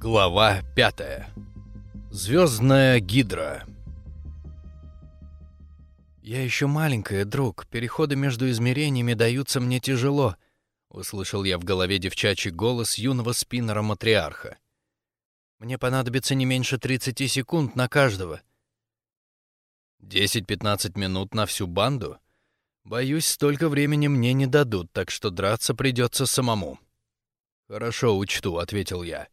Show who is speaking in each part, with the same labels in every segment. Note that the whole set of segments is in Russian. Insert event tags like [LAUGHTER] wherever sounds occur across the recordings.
Speaker 1: Глава пятая. Звездная гидра.
Speaker 2: «Я еще маленькая, друг. Переходы между измерениями даются мне тяжело», — услышал я в голове девчачий голос юного спиннера-матриарха. «Мне понадобится не меньше 30 секунд на каждого».
Speaker 1: «Десять-пятнадцать минут на всю банду? Боюсь, столько времени мне не дадут, так что драться придется самому». «Хорошо, учту», — ответил я.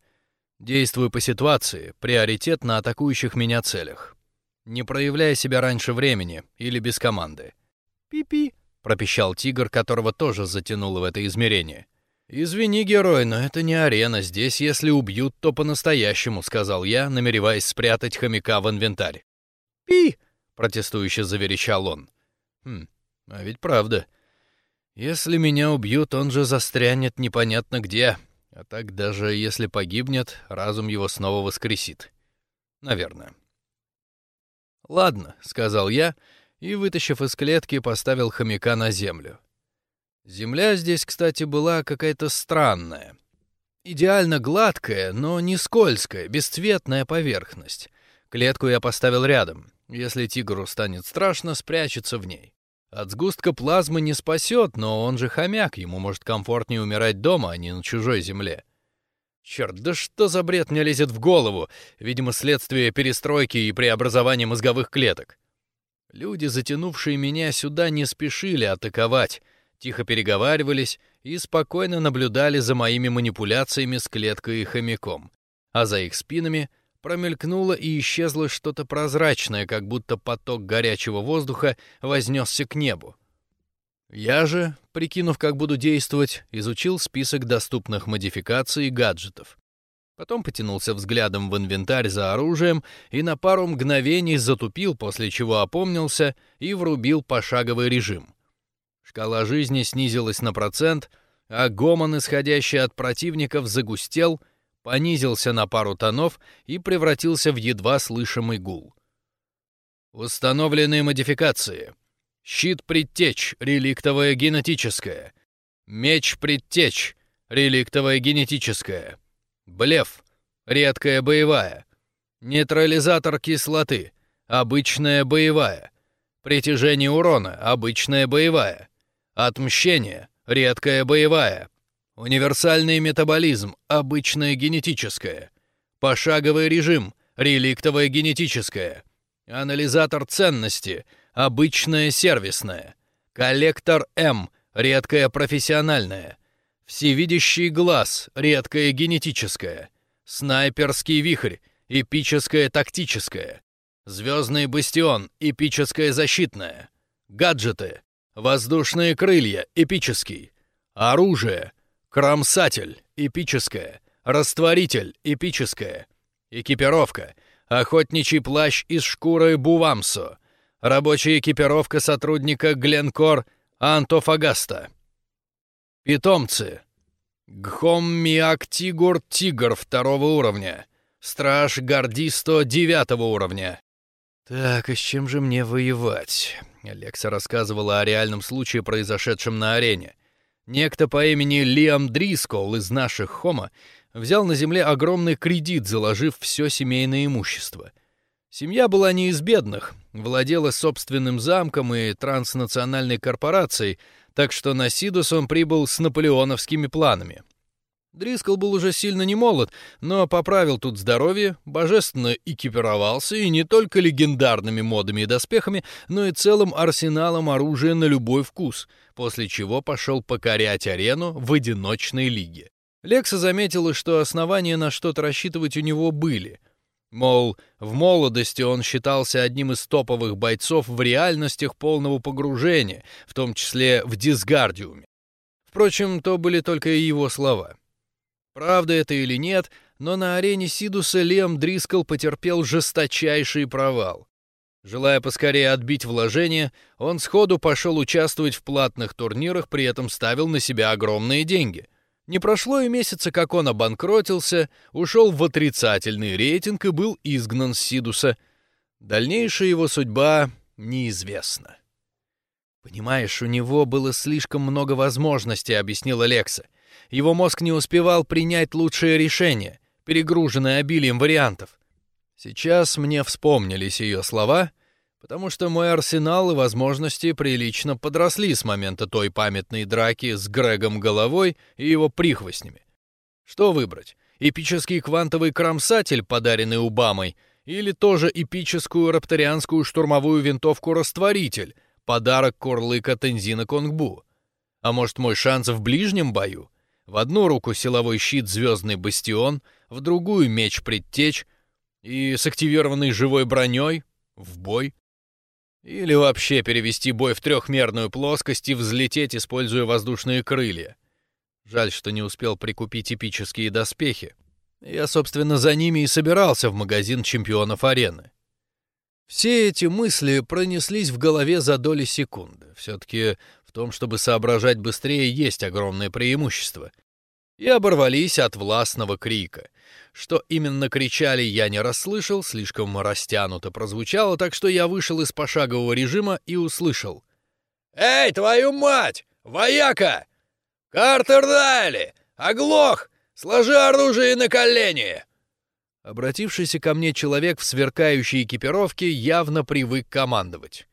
Speaker 1: «Действую по ситуации, приоритет на атакующих меня целях. Не проявляя себя раньше времени или без команды».
Speaker 2: «Пи-пи», — пропищал тигр, которого тоже затянуло в это измерение.
Speaker 1: «Извини, герой, но это не арена. Здесь, если убьют, то по-настоящему», — сказал я, намереваясь спрятать хомяка в инвентарь.
Speaker 2: «Пи!»
Speaker 1: — протестующе заверещал он. «Хм, а ведь правда. Если меня убьют, он же застрянет непонятно где. А так даже если погибнет, разум его снова воскресит. Наверное. «Ладно», — сказал я, и, вытащив из клетки, поставил хомяка на землю. Земля здесь, кстати, была какая-то странная. Идеально гладкая, но не скользкая, бесцветная поверхность. Клетку я поставил рядом. Если тигру станет страшно, спрячется в ней. От сгустка плазмы не спасет, но он же хомяк, ему может комфортнее умирать дома, а не на чужой земле. Черт, да что за бред мне лезет в голову? Видимо, следствие перестройки и преобразования мозговых клеток. Люди, затянувшие меня сюда, не спешили атаковать, тихо переговаривались и спокойно наблюдали за моими манипуляциями с клеткой и хомяком. А за их спинами — Промелькнуло и исчезло что-то прозрачное, как будто поток горячего воздуха вознесся к небу. Я же, прикинув, как буду действовать, изучил список доступных модификаций и гаджетов. Потом потянулся взглядом в инвентарь за оружием и на пару мгновений затупил, после чего опомнился и врубил пошаговый режим. Шкала жизни снизилась на процент, а гомон, исходящий от противников, загустел — понизился на пару тонов и превратился в едва слышимый гул. Установленные модификации. Щит предтеч, реликтовое генетическое. Меч предтеч, реликтовое генетическое. Блеф, редкая боевая. Нейтрализатор кислоты, обычная боевая. Притяжение урона, обычная боевая. Отмщение, редкая боевая. Универсальный метаболизм, обычное генетическое. Пошаговый режим, реликтовое генетическое. Анализатор ценности, обычное сервисное. Коллектор М, редкое профессиональное. Всевидящий глаз, редкое генетическое. Снайперский вихрь, эпическое тактическое. Звездный бастион, эпическое защитное. Гаджеты. Воздушные крылья, эпический. Оружие. Кромсатель — эпическое. Растворитель — эпическое. Экипировка. Охотничий плащ из шкуры Бувамсо. Рабочая экипировка сотрудника Гленкор Антофагаста. Питомцы. Гхоммиак Тигур Тигр второго уровня. Страж Гордисто девятого уровня. Так, и с чем же мне воевать? Алекса рассказывала о реальном случае, произошедшем на арене. Некто по имени Лиам Дрискол из наших Хома взял на земле огромный кредит, заложив все семейное имущество. Семья была не из бедных, владела собственным замком и транснациональной корпорацией, так что на Сидус он прибыл с наполеоновскими планами. Дрискл был уже сильно не молод, но поправил тут здоровье, божественно экипировался и не только легендарными модами и доспехами, но и целым арсеналом оружия на любой вкус, после чего пошел покорять арену в одиночной лиге. Лекса заметила, что основания на что-то рассчитывать у него были. Мол, в молодости он считался одним из топовых бойцов в реальностях полного погружения, в том числе в дисгардиуме. Впрочем, то были только его слова. Правда это или нет, но на арене Сидуса Лем Дрискл потерпел жесточайший провал. Желая поскорее отбить вложения, он сходу пошел участвовать в платных турнирах, при этом ставил на себя огромные деньги. Не прошло и месяца, как он обанкротился, ушел в отрицательный рейтинг и был изгнан с Сидуса. Дальнейшая его судьба неизвестна. «Понимаешь, у него было слишком много возможностей», — объяснила Лекса. Его мозг не успевал принять лучшее решение.
Speaker 2: перегруженная обилием вариантов. Сейчас мне вспомнились ее слова, потому что мой арсенал и возможности прилично подросли с момента той памятной драки с Грегом Головой и его прихвостнями. Что выбрать? Эпический квантовый кромсатель, подаренный Убамой, или тоже эпическую рапторианскую штурмовую винтовку-растворитель, подарок Корлыка Тензина Конгбу? А может, мой шанс в ближнем бою? В одну руку силовой щит «Звездный бастион», в другую меч «Предтечь» и с активированной живой броней в бой. Или вообще перевести бой в трехмерную плоскость и взлететь, используя воздушные крылья. Жаль, что не успел прикупить эпические доспехи. Я, собственно, за ними и собирался в магазин чемпионов арены. Все эти мысли пронеслись в голове за доли секунды. Все-таки в том, чтобы соображать быстрее, есть огромное преимущество. И оборвались от властного крика. Что именно кричали, я не расслышал, слишком растянуто прозвучало, так что я вышел из пошагового режима и услышал. «Эй, твою мать! Вояка! Картер Дайли! Оглох! Сложи оружие на колени!» Обратившийся ко мне человек в сверкающей экипировке явно привык командовать.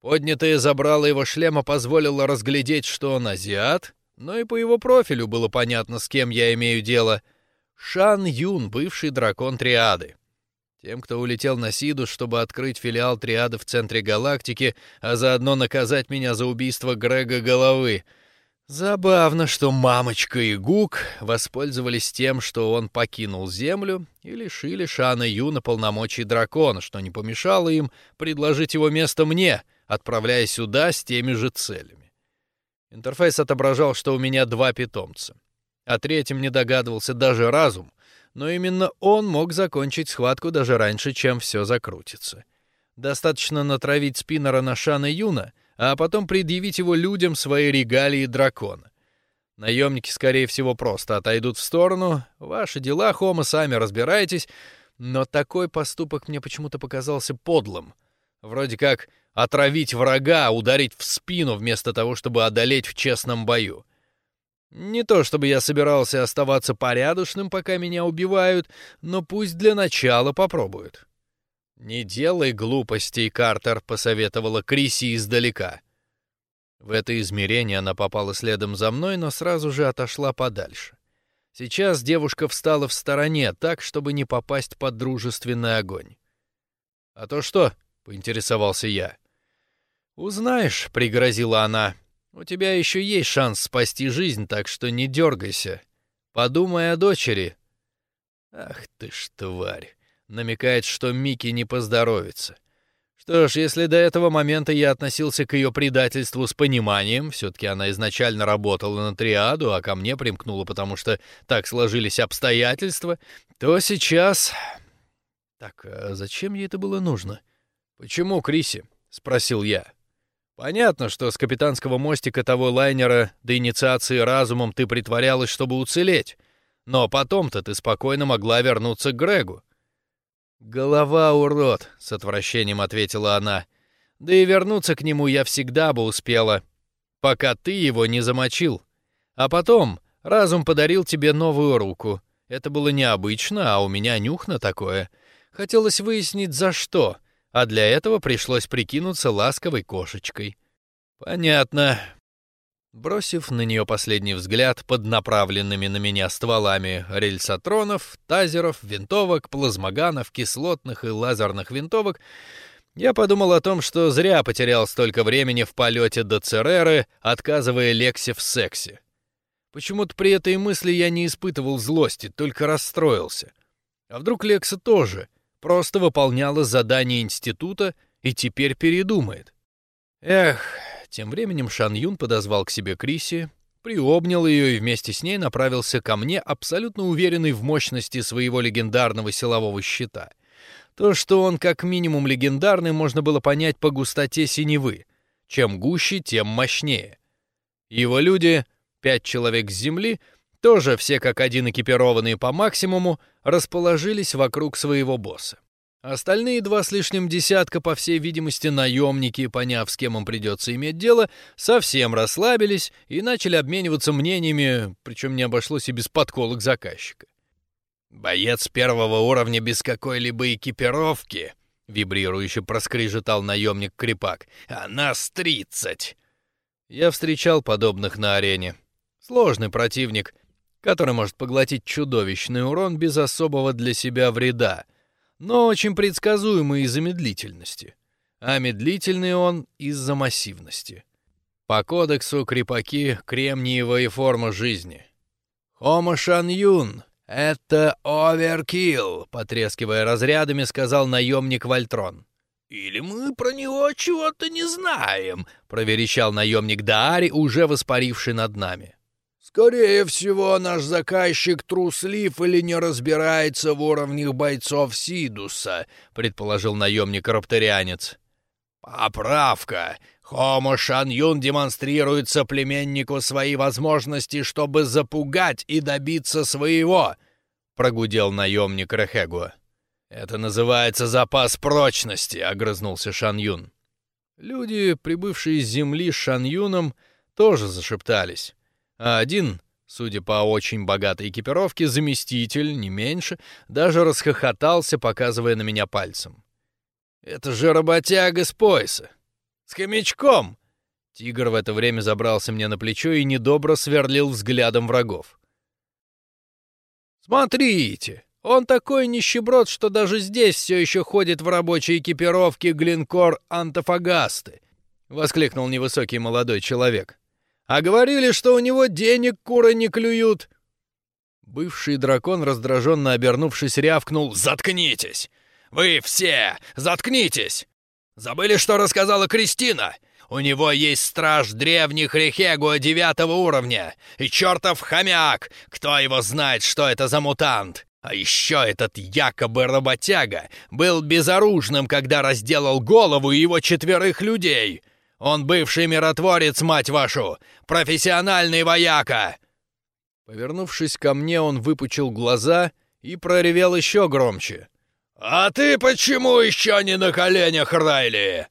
Speaker 2: Поднятое забрало его шлема позволило разглядеть, что он азиат, но и по его профилю было понятно, с кем я имею дело. Шан Юн, бывший дракон Триады. Тем, кто улетел на Сиду, чтобы открыть филиал Триады в центре галактики, а заодно наказать меня за убийство Грега Головы — Забавно, что мамочка и Гук воспользовались тем, что он покинул Землю, и лишили Шана Юна полномочий дракона, что не помешало им предложить его место мне, отправляя сюда с теми же целями. Интерфейс отображал, что у меня два питомца. О третьем не догадывался даже разум, но именно он мог закончить схватку даже раньше, чем все закрутится. Достаточно натравить спиннера на Шана Юна — а потом предъявить его людям свои регалии дракона. Наемники, скорее всего, просто отойдут в сторону. Ваши дела, Хома, сами разбирайтесь. Но такой поступок мне почему-то показался подлым. Вроде как отравить врага, ударить в спину вместо того, чтобы одолеть в честном бою. Не то чтобы я собирался оставаться порядочным, пока меня убивают, но пусть для начала попробуют. «Не делай глупостей, Картер», — посоветовала Криси издалека. В это измерение она попала следом за мной, но сразу же отошла подальше. Сейчас девушка встала в стороне, так, чтобы не попасть под дружественный огонь. «А то что?» — поинтересовался я. «Узнаешь», — пригрозила она. «У тебя еще есть шанс спасти жизнь, так что не дергайся. Подумай о дочери». «Ах ты ж тварь!» намекает, что Микки не поздоровится. Что ж, если до этого момента я относился к ее предательству с пониманием, все-таки она изначально работала на триаду, а ко мне примкнула, потому что так сложились обстоятельства, то сейчас... Так, а зачем ей это было нужно? «Почему, Криси?» — спросил я. «Понятно, что с капитанского мостика того лайнера до инициации разумом ты притворялась, чтобы уцелеть, но потом-то ты спокойно могла вернуться к Грегу. «Голова, урод!» — с отвращением ответила она. «Да и вернуться к нему я всегда бы успела, пока ты его не замочил. А потом разум подарил тебе новую руку. Это было необычно, а у меня нюх на такое. Хотелось выяснить, за что, а для этого пришлось прикинуться ласковой кошечкой». «Понятно. Бросив на нее последний взгляд под направленными на меня стволами рельсотронов, тазеров, винтовок, плазмоганов, кислотных и лазерных винтовок, я подумал о том, что зря потерял столько времени в полете до Цереры, отказывая Лексе в сексе. Почему-то при этой мысли я не испытывал злости, только расстроился. А вдруг Лекса тоже просто выполняла задание института и теперь передумает? Эх, тем временем Шан Юн подозвал к себе Криси, приобнял ее и вместе с ней направился ко мне, абсолютно уверенный в мощности своего легендарного силового щита. То, что он как минимум легендарный, можно было понять по густоте синевы. Чем гуще, тем мощнее. Его люди, пять человек с земли, тоже все как один экипированные по максимуму, расположились вокруг своего босса. Остальные два с лишним десятка, по всей видимости, наемники, поняв, с кем им придется иметь дело, совсем расслабились и начали обмениваться мнениями, причем не обошлось и без подколок заказчика.
Speaker 1: «Боец первого уровня без какой-либо экипировки», — вибрирующе проскрежетал наемник Крепак. «А нас тридцать!»
Speaker 2: Я встречал подобных на арене. Сложный противник, который может поглотить чудовищный урон без особого для себя вреда, но очень предсказуемый из-за медлительности. А медлительный он из-за массивности. По кодексу крепаки — кремниевая форма жизни. «Хомо Шан Юн, это оверкилл», — потрескивая разрядами, сказал наемник Вольтрон.
Speaker 1: «Или мы про него чего-то не знаем», —
Speaker 2: проверещал наемник Даари, уже воспаривший над нами.
Speaker 1: «Скорее всего, наш заказчик труслив или не разбирается в уровнях бойцов Сидуса», — предположил наемник-рапторианец. «Поправка. Хомо Шан Юн демонстрирует соплеменнику свои возможности, чтобы запугать и добиться своего», — прогудел наемник Рехегуа. «Это называется запас прочности», — огрызнулся Шан Юн.
Speaker 2: Люди, прибывшие с земли с Шан Юном, тоже зашептались. А один, судя по очень богатой экипировке, заместитель, не меньше, даже расхохотался, показывая на меня пальцем. «Это же работяга с пояса! С хомячком!» Тигр в это время забрался мне на плечо и недобро сверлил взглядом врагов. «Смотрите! Он такой нищеброд, что даже здесь все еще ходит в рабочей экипировке глинкор Антофагасты!» — воскликнул невысокий молодой человек. «А говорили, что у него денег куры не клюют!» Бывший дракон, раздраженно обернувшись, рявкнул «Заткнитесь! Вы все заткнитесь! Забыли, что рассказала Кристина? У него есть страж древних Рехегуа девятого уровня и чертов хомяк! Кто его знает, что это за мутант? А еще этот якобы работяга был безоружным, когда разделал голову его четверых людей. Он бывший миротворец, мать вашу! Профессиональный вояка!» Повернувшись ко мне, он выпучил глаза и проревел еще громче.
Speaker 1: «А ты почему еще не на коленях, Райли?»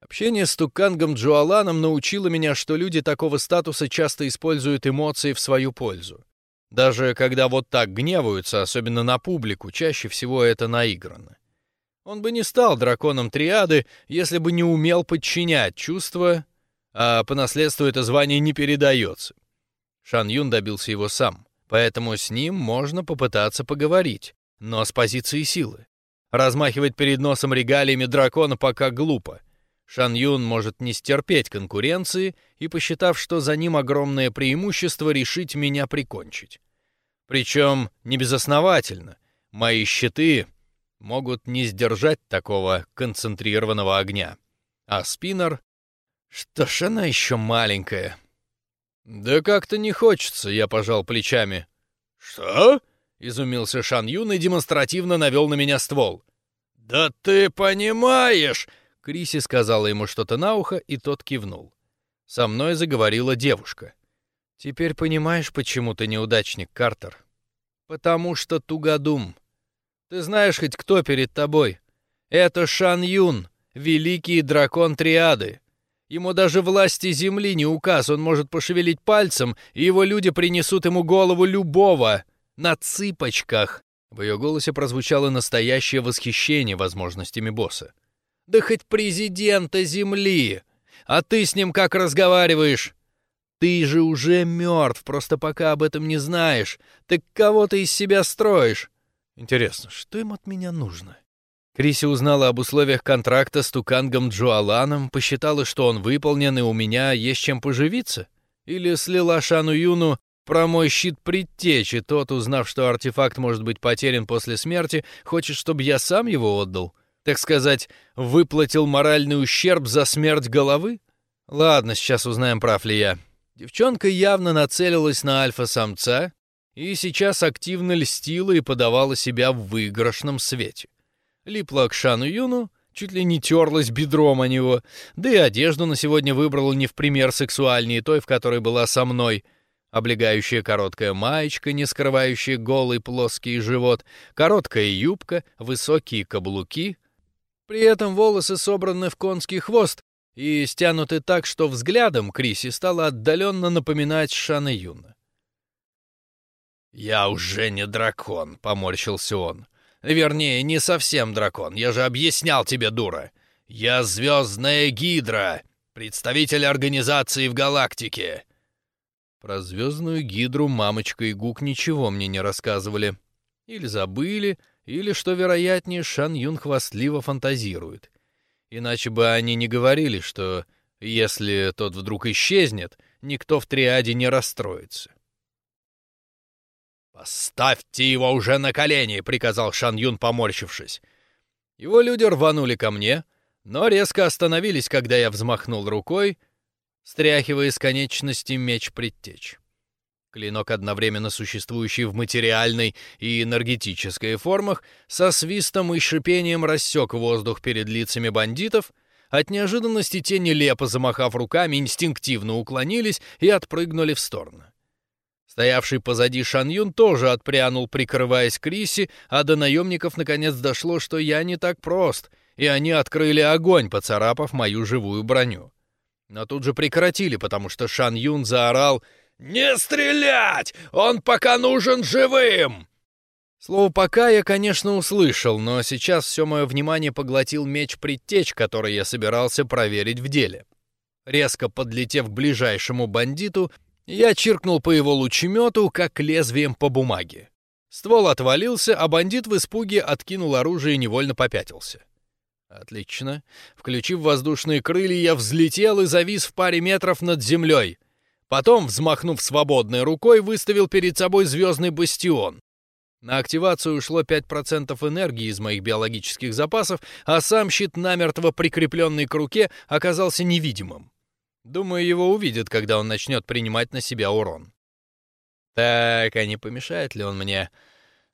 Speaker 2: Общение с Тукангом Джуаланом научило меня, что люди такого статуса часто используют эмоции в свою пользу. Даже когда вот так гневаются, особенно на публику, чаще всего это наиграно. Он бы не стал драконом триады, если бы не умел подчинять чувства, а по наследству это звание не передается. Шан Юн добился его сам, поэтому с ним можно попытаться поговорить, но с позиции силы. Размахивать перед носом регалиями дракона пока глупо. Шан Юн может не стерпеть конкуренции и, посчитав, что за ним огромное преимущество, решить меня прикончить. Причем не безосновательно. Мои щиты могут не сдержать такого концентрированного огня. А спиннер... Что ж она еще маленькая. Да как-то не хочется, я пожал плечами.
Speaker 1: Что?
Speaker 2: — изумился Шан Юн и демонстративно навел на меня ствол.
Speaker 1: «Да ты понимаешь!»
Speaker 2: Криси сказала ему что-то на ухо, и тот кивнул. Со мной заговорила девушка. «Теперь понимаешь, почему ты неудачник, Картер?» «Потому что тугодум. Ты знаешь хоть кто перед тобой? Это Шан Юн, великий дракон Триады. Ему даже власти земли не указ, он может пошевелить пальцем, и его люди принесут ему голову любого на цыпочках. В ее голосе прозвучало настоящее восхищение возможностями босса. «Да хоть президента Земли! А ты с ним как разговариваешь? Ты же уже мертв, просто пока об этом не знаешь. Так кого ты из себя строишь? Интересно, что им от меня нужно?» Криси узнала об условиях контракта с Тукангом Джуаланом, посчитала, что он выполнен, и у меня есть чем поживиться? Или слила Шану Юну про мой щит предтечи, тот, узнав, что артефакт может быть потерян после смерти, хочет, чтобы я сам его отдал? Так сказать, выплатил моральный ущерб за смерть головы? Ладно, сейчас узнаем, прав ли я. Девчонка явно нацелилась на альфа-самца и сейчас активно льстила и подавала себя в выигрышном свете. Липла к Шану Юну, чуть ли не терлась бедром о него, да и одежду на сегодня выбрала не в пример сексуальнее той, в которой была со мной — облегающая короткая маечка, не скрывающая голый плоский живот, короткая юбка, высокие каблуки. При этом волосы собраны в конский хвост и стянуты так, что взглядом Криси стало отдаленно напоминать Шана Юна.
Speaker 1: «Я уже не дракон», — поморщился он. «Вернее, не совсем дракон. Я же объяснял тебе, дура. Я звездная гидра, представитель организации в галактике».
Speaker 2: Про звездную гидру мамочка и Гук ничего мне не рассказывали. Или забыли, или, что вероятнее, Шан Юн хвастливо фантазирует. Иначе бы они не говорили, что если тот вдруг исчезнет, никто в триаде не расстроится.
Speaker 1: «Поставьте его уже на колени!» — приказал Шан Юн, поморщившись. Его люди рванули ко мне, но резко остановились, когда я взмахнул рукой, стряхивая с конечности меч предтеч. Клинок, одновременно существующий в материальной и энергетической формах, со свистом и шипением рассек воздух перед лицами бандитов. От неожиданности те, нелепо замахав руками, инстинктивно уклонились и отпрыгнули в сторону. Стоявший позади Шан Юн тоже отпрянул, прикрываясь Криси, а до наемников наконец дошло, что я не так прост, и они открыли огонь, поцарапав мою живую броню. Но тут же прекратили, потому что Шан Юн заорал «Не стрелять! Он пока нужен живым!» Слово «пока» я, конечно, услышал, но сейчас все мое внимание поглотил меч предтеч, который я собирался проверить в деле. Резко подлетев к ближайшему бандиту, я чиркнул по его лучемету, как лезвием по бумаге. Ствол отвалился, а бандит в испуге откинул оружие и невольно попятился. Отлично. Включив воздушные крылья, я взлетел и завис в паре метров над землей. Потом, взмахнув свободной рукой, выставил перед собой звездный бастион. На активацию ушло 5% энергии из моих биологических запасов, а сам щит, намертво прикрепленный к руке, оказался невидимым. Думаю, его увидят, когда он начнет принимать на себя урон. Так, а не помешает ли он мне?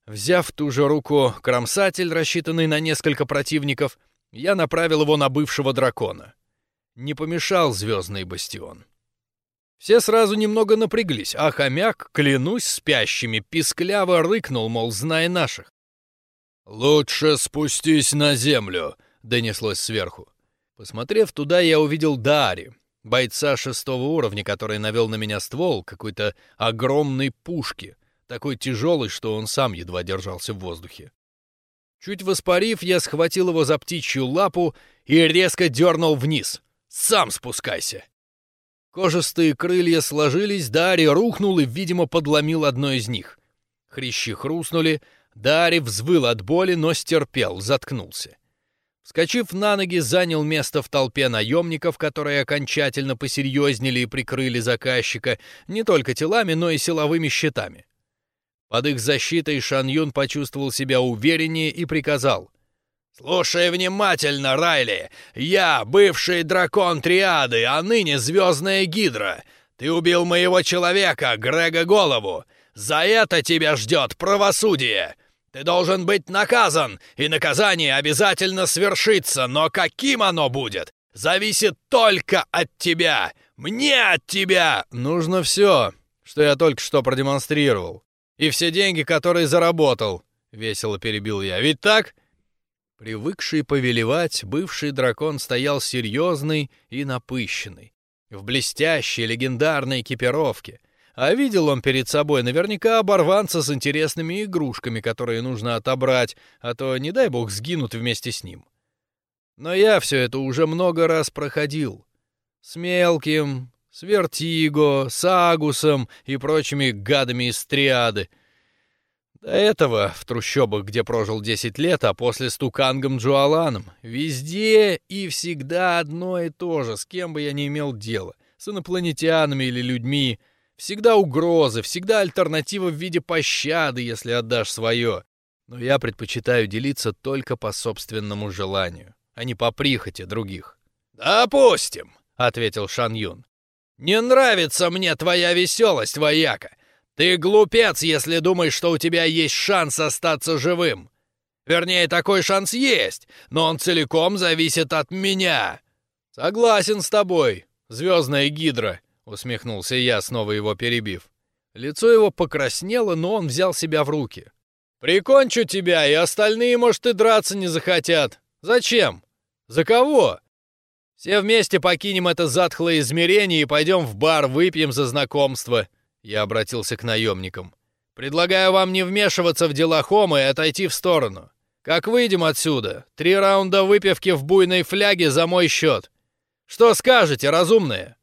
Speaker 1: Взяв ту же руку кромсатель, рассчитанный на несколько противников, я направил его на бывшего дракона. Не помешал звездный бастион. Все сразу немного напряглись, а хомяк, клянусь спящими, пискляво рыкнул, мол, знай наших. «Лучше спустись на землю», — донеслось сверху. Посмотрев туда, я увидел Дари, бойца шестого уровня, который навел на меня ствол какой-то огромной пушки, такой тяжелый, что он сам едва держался в воздухе. Чуть воспарив, я схватил его за птичью лапу и резко дернул вниз. «Сам спускайся!» Кожистые крылья сложились, Дарья рухнул и, видимо, подломил одно из них. Хрящи хрустнули, Дарья взвыл от боли, но стерпел, заткнулся. Вскочив на ноги, занял место в толпе наемников, которые окончательно посерьезнели и прикрыли заказчика не только телами, но и силовыми щитами. Под их защитой Шан Юн почувствовал себя увереннее и приказал. «Слушай внимательно, Райли! Я бывший дракон Триады, а ныне Звездная Гидра. Ты убил моего человека, Грега Голову. За это тебя ждет правосудие. Ты должен быть наказан, и наказание обязательно свершится, но каким оно будет, зависит только от тебя. Мне от тебя нужно все, что я только что продемонстрировал. И все деньги, которые заработал, — весело перебил я. Ведь так?» Привыкший повелевать, бывший дракон стоял серьезный и напыщенный, в блестящей легендарной экипировке. А видел он перед собой наверняка оборванца с интересными игрушками, которые нужно отобрать, а то, не дай бог, сгинут вместе с ним. Но я все это уже много раз проходил. С мелким, с Вертиго, с Агусом и прочими гадами из триады — до этого в трущобах, где прожил 10 лет, а после с Тукангом Джуаланом. Везде и всегда одно и то же, с кем бы я ни имел дело. С инопланетянами или людьми. Всегда угрозы, всегда альтернатива в виде пощады, если отдашь свое. Но я предпочитаю делиться только по собственному желанию, а не по прихоти других. «Допустим», — ответил Шан Юн. «Не нравится мне твоя веселость, вояка. Ты глупец, если думаешь, что у тебя есть шанс остаться живым. Вернее, такой шанс есть, но он целиком зависит от меня. Согласен с тобой, звездная гидра, усмехнулся я, снова его перебив. Лицо его покраснело, но он взял себя в руки. Прикончу тебя, и остальные, может, и драться не захотят. Зачем? За кого? Все вместе покинем это затхлое измерение и пойдем в бар, выпьем за знакомство. Я обратился к наемникам. Предлагаю вам не вмешиваться в дела Хома и отойти в сторону. Как выйдем отсюда? Три раунда выпивки в буйной фляге за мой счет. Что скажете, разумные?»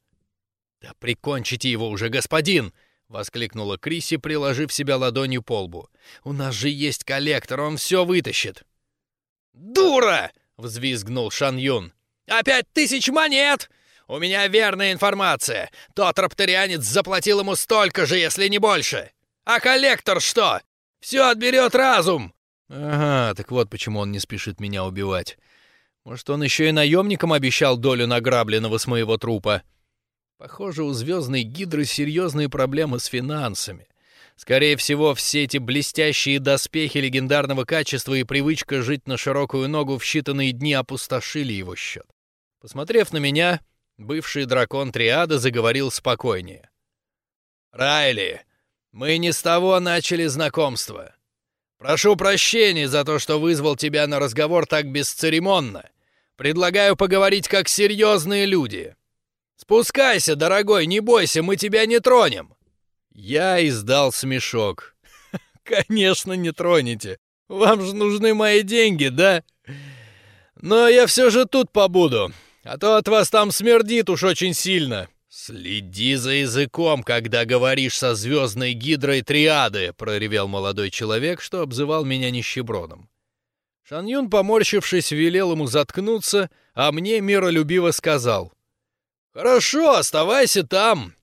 Speaker 2: «Да прикончите его уже, господин!» — воскликнула Криси, приложив себя ладонью по лбу. «У нас же есть коллектор, он все вытащит!»
Speaker 1: «Дура!» — взвизгнул Шан Юн. «Опять тысяч монет! У меня верная информация. Тот рапторианец заплатил ему столько же, если не больше. А коллектор что? Все отберет разум!»
Speaker 2: «Ага, так вот почему он не спешит меня убивать. Может, он еще и наемникам обещал долю награбленного с моего трупа?» Похоже, у звездной гидры серьезные проблемы с финансами. Скорее всего, все эти блестящие доспехи легендарного качества и привычка жить на широкую ногу в считанные дни опустошили его счет. Посмотрев на меня, бывший дракон Триада заговорил спокойнее.
Speaker 1: «Райли, мы не с того начали знакомство. Прошу прощения за то, что вызвал тебя на разговор так бесцеремонно. Предлагаю поговорить как серьезные люди. Спускайся, дорогой, не бойся, мы тебя не тронем.
Speaker 2: Я издал смешок. [LAUGHS] Конечно, не тронете. Вам же нужны мои деньги, да? Но я все же тут побуду, а то от вас там смердит уж очень сильно. «Следи за языком, когда говоришь со звездной гидрой триады!» — проревел молодой человек, что обзывал меня нищебродом. Шан поморщившись, велел ему заткнуться, а мне миролюбиво сказал.
Speaker 1: «Хорошо, оставайся там.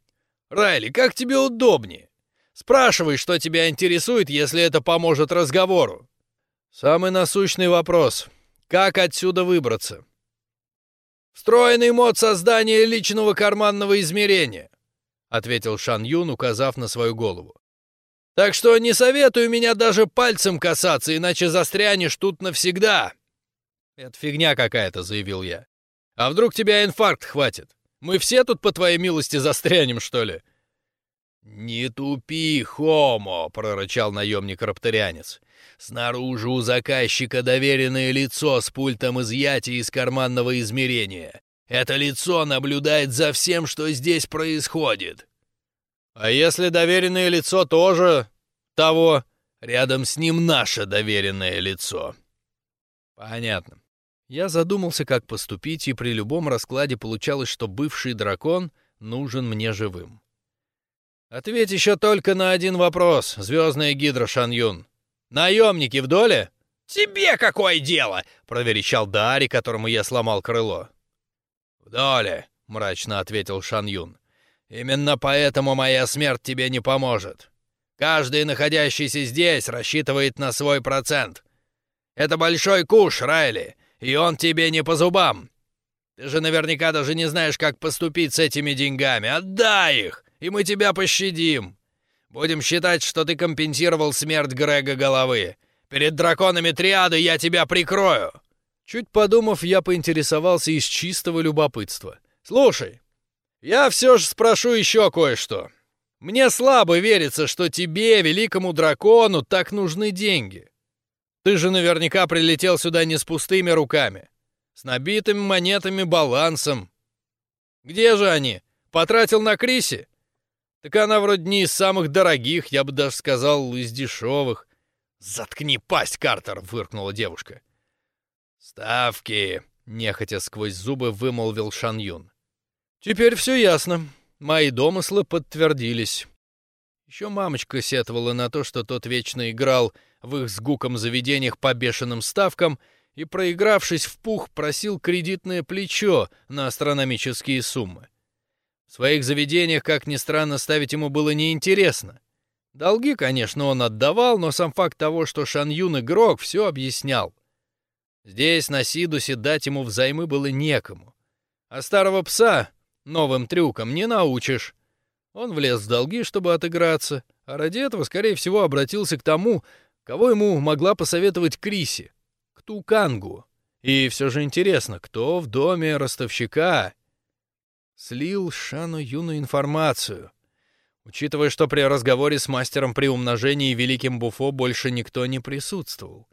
Speaker 1: Райли, как тебе удобнее? Спрашивай, что тебя интересует, если это поможет разговору».
Speaker 2: «Самый насущный вопрос. Как отсюда выбраться?»
Speaker 1: «Встроенный мод создания личного карманного измерения», — ответил Шан Юн, указав на свою голову. «Так что не советую меня даже пальцем касаться, иначе застрянешь тут навсегда».
Speaker 2: «Это фигня какая-то», — заявил я. «А вдруг тебя инфаркт хватит? Мы все тут, по твоей милости, застрянем, что ли?»
Speaker 1: «Не тупи, Хомо!» — прорычал наемник-рапторианец. Снаружи у заказчика доверенное лицо с пультом изъятия из карманного измерения. Это лицо наблюдает за всем, что здесь происходит.
Speaker 2: А если доверенное лицо тоже того,
Speaker 1: рядом с ним наше доверенное лицо.
Speaker 2: Понятно. Я задумался, как поступить, и при любом раскладе получалось, что бывший дракон нужен мне живым. Ответь еще только на один вопрос, звездная гидра Шан Юн. «Наемники в доле?»
Speaker 1: «Тебе какое дело?»
Speaker 2: — проверещал Дари, которому я сломал крыло.
Speaker 1: «В доле», — мрачно ответил Шан Юн. «Именно поэтому моя смерть тебе не поможет. Каждый, находящийся здесь, рассчитывает на свой процент. Это большой куш, Райли, и он тебе не по зубам. Ты же наверняка даже не знаешь, как поступить с этими деньгами. Отдай их, и мы тебя пощадим. Будем считать, что ты компенсировал смерть Грега головы. Перед драконами триады я тебя прикрою!»
Speaker 2: Чуть подумав, я поинтересовался из чистого любопытства. «Слушай, я все же спрошу еще кое-что. Мне слабо верится, что тебе, великому дракону, так нужны деньги. Ты же наверняка прилетел сюда не с пустыми руками, с набитыми монетами балансом. Где же они? Потратил на Крисе? Так она вроде не из самых дорогих, я бы даже сказал, из дешевых.
Speaker 1: «Заткни пасть, Картер!» — выркнула девушка.
Speaker 2: «Ставки!» — нехотя сквозь зубы вымолвил Шан Юн. «Теперь все ясно. Мои домыслы подтвердились. Еще мамочка сетовала на то, что тот вечно играл в их с Гуком заведениях по бешеным ставкам и, проигравшись в пух, просил кредитное плечо на астрономические суммы. В своих заведениях, как ни странно, ставить ему было неинтересно. Долги, конечно, он отдавал, но сам факт того, что Шан Юн игрок, все объяснял. Здесь, на Сидусе, дать ему взаймы было некому. А старого пса новым трюком не научишь. Он влез в долги, чтобы отыграться, а ради этого, скорее всего, обратился к тому, кого ему могла посоветовать Криси, к Тукангу. И все же интересно, кто в доме ростовщика слил Шану Юну информацию. Учитывая, что при разговоре с мастером при умножении великим Буфо больше никто не присутствовал.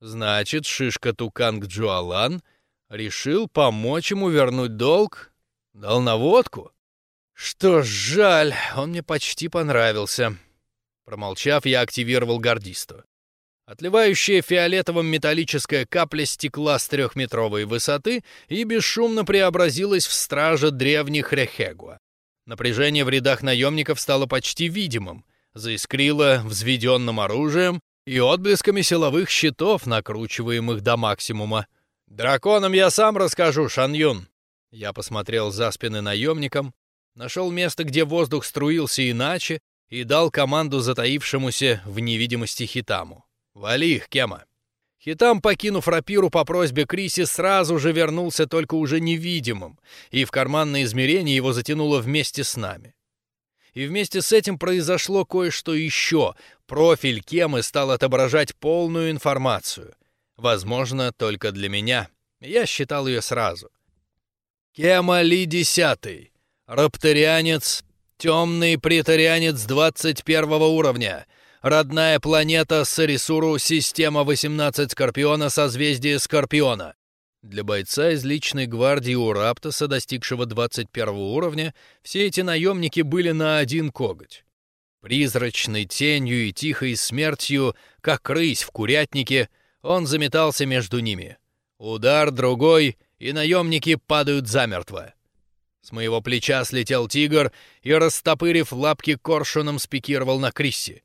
Speaker 2: Значит, шишка Туканг Джуалан решил помочь ему вернуть долг? Дал наводку? Что ж, жаль, он мне почти понравился.
Speaker 1: Промолчав, я активировал гардисту. Отливающая фиолетовым металлическая капля стекла с трехметровой высоты и бесшумно преобразилась в стража древних Рехегуа. Напряжение в рядах наемников стало почти видимым, заискрило взведенным оружием и отблесками силовых щитов, накручиваемых до максимума. «Драконам я сам расскажу, Шан Юн!» Я посмотрел за спины наемникам, нашел место, где воздух струился иначе, и дал команду затаившемуся в невидимости Хитаму. «Вали их, Кема!» Хитам, покинув рапиру по просьбе Криси, сразу же вернулся только уже невидимым, и в карманное измерение его затянуло вместе с нами. И вместе с этим произошло кое-что еще. Профиль Кемы стал отображать полную информацию. Возможно, только для меня. Я считал ее сразу. Кема Ли Десятый. Рапторианец. Темный претарианец 21 уровня. Родная планета Сарисуру, система 18 Скорпиона, созвездие Скорпиона. Для бойца из личной гвардии у Раптоса, достигшего 21 уровня, все эти наемники были на один коготь. Призрачной тенью и тихой смертью, как рысь в курятнике, он заметался между ними. Удар другой, и наемники падают замертво. С моего плеча слетел тигр и, растопырив лапки коршуном, спикировал на Крисси.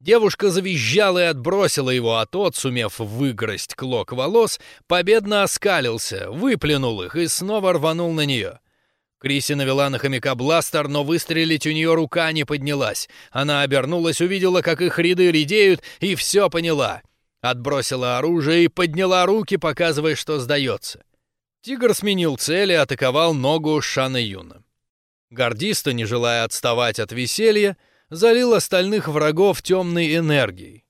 Speaker 1: Девушка завизжала и отбросила его, а тот, сумев выгрызть клок волос, победно оскалился, выплюнул их и снова рванул на нее. Криси навела на хомяка бластер, но выстрелить у нее рука не поднялась. Она обернулась, увидела, как их ряды редеют, и все поняла. Отбросила оружие и подняла руки, показывая, что сдается. Тигр сменил цель и атаковал ногу Шана Юна. Гордиста, не желая отставать от веселья, залил остальных врагов темной энергией.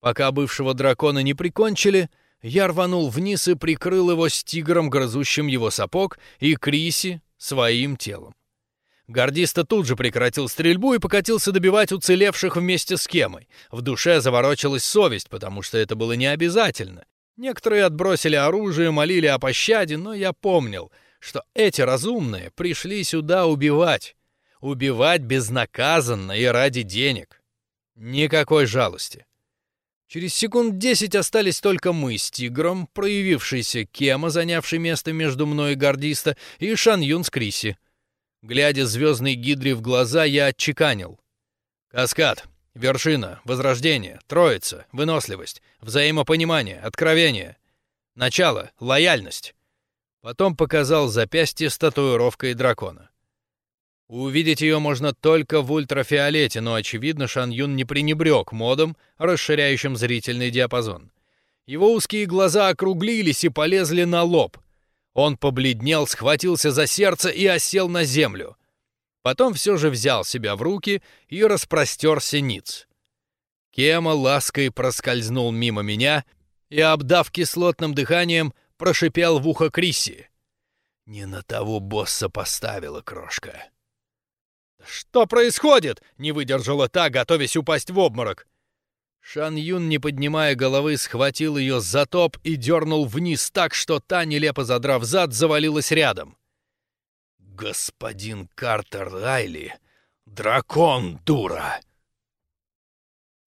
Speaker 1: Пока бывшего дракона не прикончили, я рванул вниз и прикрыл его с тигром, грызущим его сапог, и Криси своим телом. Гордиста тут же прекратил стрельбу и покатился добивать уцелевших вместе с Кемой. В душе заворочилась совесть, потому что это было не обязательно. Некоторые отбросили оружие, молили о пощаде, но я помнил, что эти разумные пришли сюда убивать, Убивать безнаказанно и ради денег. Никакой жалости. Через секунд десять остались только мы с Тигром, проявившийся Кема, занявший место между мной и Гордиста, и Шан Юн с Криси. Глядя звездной гидре в глаза, я отчеканил. Каскад, вершина, возрождение, троица, выносливость, взаимопонимание, откровение. Начало, лояльность. Потом показал запястье с татуировкой дракона. Увидеть ее можно только в ультрафиолете, но, очевидно, Шан Юн не пренебрег модом, расширяющим зрительный диапазон. Его узкие глаза округлились и полезли на лоб. Он побледнел, схватился за сердце и осел на землю. Потом все же взял себя в руки и распростерся ниц. Кема лаской проскользнул мимо меня и, обдав кислотным дыханием, прошипел в ухо Крисси. «Не на того босса поставила крошка». «Что происходит?» — не выдержала та, готовясь упасть в обморок. Шан Юн, не поднимая головы, схватил ее за топ и дернул вниз так, что та, нелепо задрав зад, завалилась рядом. «Господин Картер Райли! Дракон, дура!»